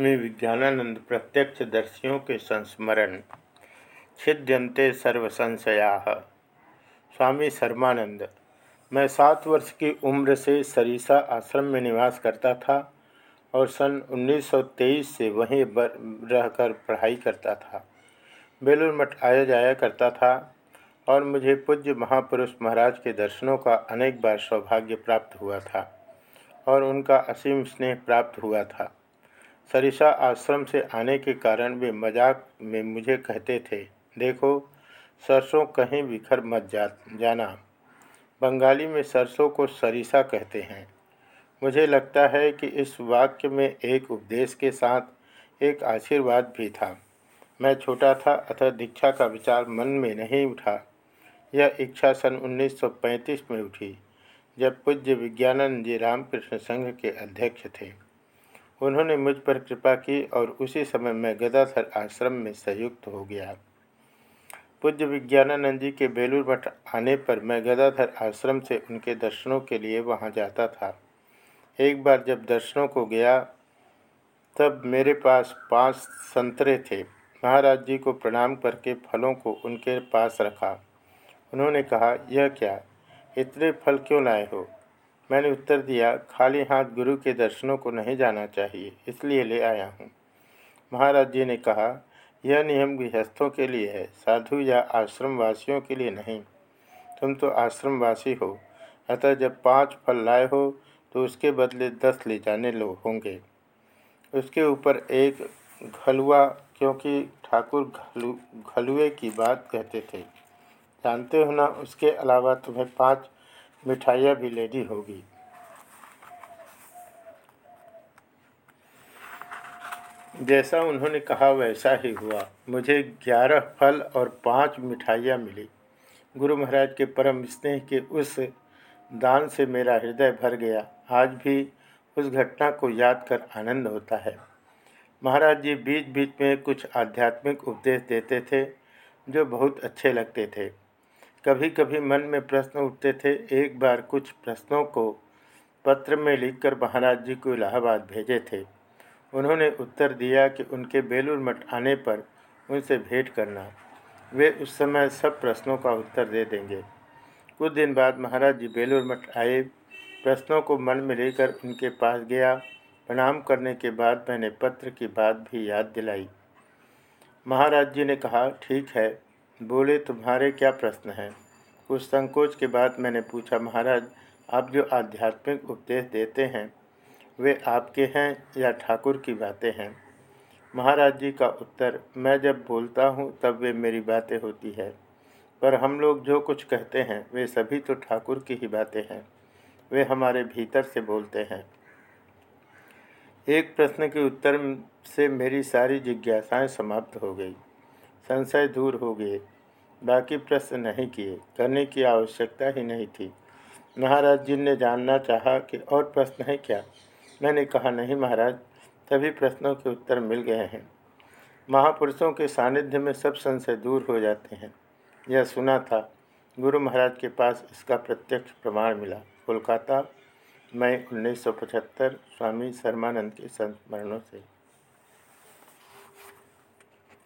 स्वामी विज्ञानानंद प्रत्यक्ष दर्शियों के संस्मरण। छिद्यंते सर्व संशया स्वामी शर्मानंद, मैं सात वर्ष की उम्र से सरीसा आश्रम में निवास करता था और सन 1923 से वहीं रहकर पढ़ाई करता था। बेलूर मठ आया जाया करता था और मुझे पूज्य महापुरुष महाराज के दर्शनों का अनेक बार सौभाग्य प्राप्त हुआ था और उनका असीम स्नेह प्राप्त हुआ था। सरिसा आश्रम से आने के कारण वे मज़ाक में मुझे कहते थे, देखो, सरसों कहीं बिखर मत जा, जाना। बंगाली में सरसों को सरिसा कहते हैं। मुझे लगता है कि इस वाक्य में एक उपदेश के साथ एक आशीर्वाद भी था। मैं छोटा था, अतः दीक्षा का विचार मन में नहीं उठा। यह इच्छा सन 1935 में उठी, जब पूज्य विज्ञानंद जी रामकृष्ण संघ के अध्यक्ष थे। उन्होंने मुझ पर कृपा की और उसी समय मैं गदाधर आश्रम में संयुक्त हो गया। पूज्य विज्ञानानंद जी के बेलूर मठ आने पर मैं गदाधर आश्रम से उनके दर्शनों के लिए वहाँ जाता था। एक बार जब दर्शनों को गया, तब मेरे पास पाँच संतरे थे। महाराज जी को प्रणाम करके फलों को उनके पास रखा। उन्होंने कहा, यह क्या? इतने फल क्यों लाए हो? मैंने उत्तर दिया, खाली हाथ गुरु के दर्शनों को नहीं जाना चाहिए, इसलिए ले आया हूँ। महाराज जी ने कहा, यह नियम गृहस्थों के लिए है, साधु या आश्रमवासियों के लिए नहीं। तुम तो आश्रमवासी हो, अतः जब पाँच फल लाए हो तो उसके बदले दस ले जाने लो होंगे। उसके ऊपर एक घलुआ, क्योंकि ठाकुर घलु, घलुए की बात कहते थे। जानते हो ना, उसके अलावा तुम्हें पाँच मिठाइयाँ भी लेनी होगी। जैसा उन्होंने कहा, वैसा ही हुआ। मुझे ग्यारह फल और पाँच मिठाइयाँ मिली। गुरु महाराज के परम स्नेह के उस दान से मेरा हृदय भर गया। आज भी उस घटना को याद कर आनंद होता है। महाराज जी बीच बीच में कुछ आध्यात्मिक उपदेश देते थे, जो बहुत अच्छे लगते थे। कभी कभी मन में प्रश्न उठते थे, एक बार कुछ प्रश्नों को पत्र में लिखकर महाराज जी को इलाहाबाद भेजे थे। उन्होंने उत्तर दिया कि उनके बेलूर मठ आने पर उनसे भेंट करना। वे उस समय सब प्रश्नों का उत्तर दे देंगे। कुछ दिन बाद महाराज जी बेलूर मठ आए। प्रश्नों को मन में लेकर उनके पास गया। प्रणाम करने के बाद मैंने पत्र की बात भी याद दिलाई। महाराज जी ने कहा, ठीक है बोले, तुम्हारे क्या प्रश्न हैं? कुछ संकोच के बाद मैंने पूछा, महाराज, आप जो आध्यात्मिक उपदेश देते हैं, वे आपके हैं या ठाकुर की बातें हैं? महाराज जी का उत्तर, मैं जब बोलता हूँ, तब वे मेरी बातें होती है। पर हम लोग जो कुछ कहते हैं, वे सभी तो ठाकुर की ही बातें हैं। वे हमारे भीतर से बोलते हैं। एक प्रश्न के उत्तर से मेरी सारी जिज्ञासाएँ समाप्त हो गई। संशय दूर हो गए। बाकी प्रश्न नहीं किए। करने की आवश्यकता ही नहीं थी। महाराज जी ने जानना चाहा कि और प्रश्न है क्या? मैंने कहा, नहीं महाराज, सभी प्रश्नों के उत्तर मिल गए हैं। महापुरुषों के सानिध्य में सब संशय दूर हो जाते हैं। यह सुना था। गुरु महाराज के पास इसका प्रत्यक्ष प्रमाण मिला। कोलकाता, मई 1975 स्वामी शर्मानंद के संस्मरणों से।